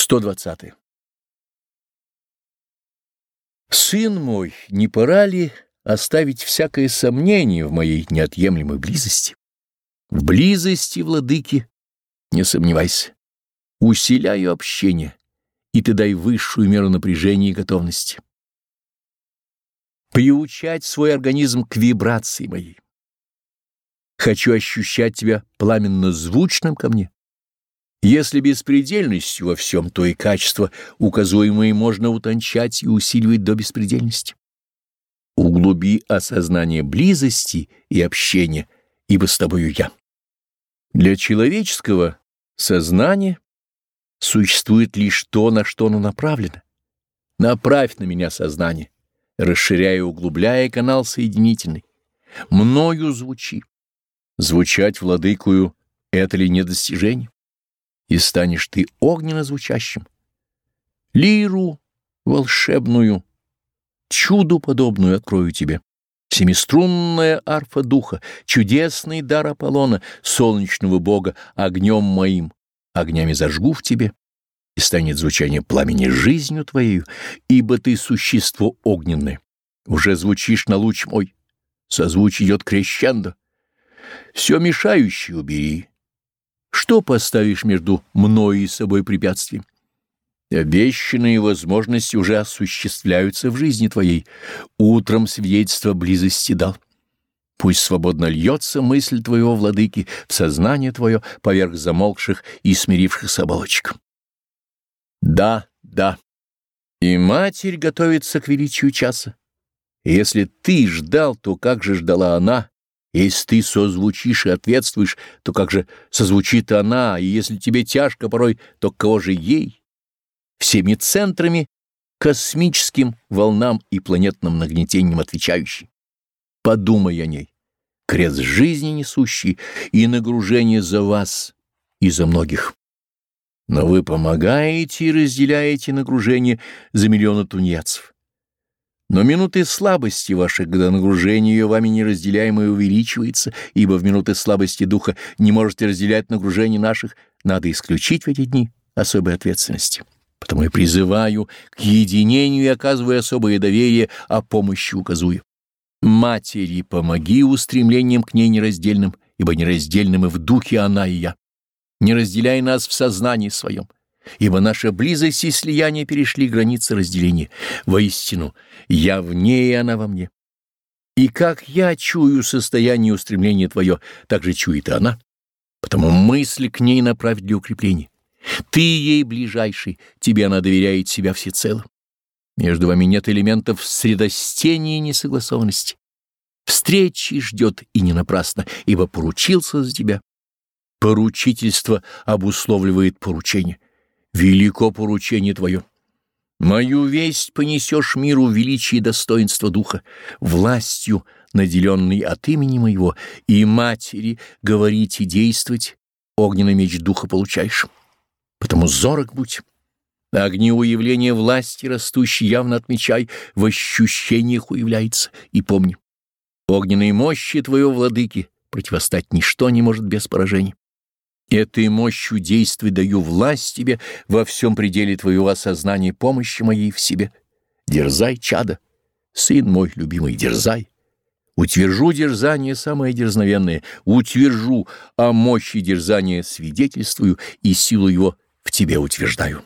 120. Сын мой, не пора ли оставить всякое сомнение в моей неотъемлемой близости? В близости, владыки, не сомневайся. Усиляю общение, и ты дай высшую меру напряжения и готовности. Приучать свой организм к вибрации моей. Хочу ощущать тебя пламенно звучным ко мне если беспредельностью во всем, то и качество указуемые можно утончать и усиливать до беспредельности. Углуби осознание близости и общения, ибо с тобою я. Для человеческого сознания существует лишь то, на что оно направлено. Направь на меня сознание, расширяя и углубляя канал соединительный. Мною звучи. Звучать владыкую — это ли не достижение? И станешь ты огненно звучащим. Лиру волшебную, чуду подобную открою тебе. Семиструнная арфа духа, чудесный дар Аполлона, солнечного бога, огнем моим, огнями зажгу в тебе, и станет звучание пламени жизнью твоею, ибо ты существо огненное. Уже звучишь на луч мой, созвучие идет крещендо. Все мешающее убери, что поставишь между мной и собой препятствием? Обещанные возможности уже осуществляются в жизни твоей. Утром свидетельство близости дал. Пусть свободно льется мысль твоего владыки в сознание твое поверх замолкших и смирившихся оболочек. Да, да. И Матерь готовится к величию часа. Если ты ждал, то как же ждала она, если ты созвучишь и ответствуешь, то как же созвучит она, и если тебе тяжко порой, то кого же ей? Всеми центрами, космическим волнам и планетным нагнетением отвечающий. Подумай о ней, крест жизни несущий и нагружение за вас и за многих. Но вы помогаете и разделяете нагружение за миллионы тунеядцев. Но минуты слабости ваших, когда нагружение ее вами неразделяемое увеличивается, ибо в минуты слабости духа не можете разделять нагружение наших, надо исключить в эти дни особой ответственности. Потому я призываю к единению и оказываю особое доверие, а помощи указую. Матери, помоги устремлением к ней нераздельным, ибо нераздельным и в духе она и я. Не разделяй нас в сознании своем ибо наша близость и слияние перешли границы разделения. Воистину, я в ней, и она во мне. И как я чую состояние устремления твое, так же чует и она. Потому мысли к ней направь для укрепления. Ты ей ближайший, тебе она доверяет себя всецело. Между вами нет элементов средостения и несогласованности. Встречи ждет и не напрасно, ибо поручился за тебя. Поручительство обусловливает поручение — велико поручение твое. Мою весть понесешь миру величие и достоинство духа, властью, наделенной от имени моего, и матери говорить и действовать, огненный меч духа получаешь. Потому зорок будь. Огни уявления власти растущей явно отмечай, в ощущениях уявляется, и помни. Огненной мощи твоего владыки противостать ничто не может без поражения. Этой мощью действий даю власть тебе во всем пределе твоего осознания помощи моей в себе. Дерзай, чада, сын мой любимый, дерзай. Утвержу дерзание самое дерзновенное, утвержу, о мощи дерзания свидетельствую и силу его в тебе утверждаю.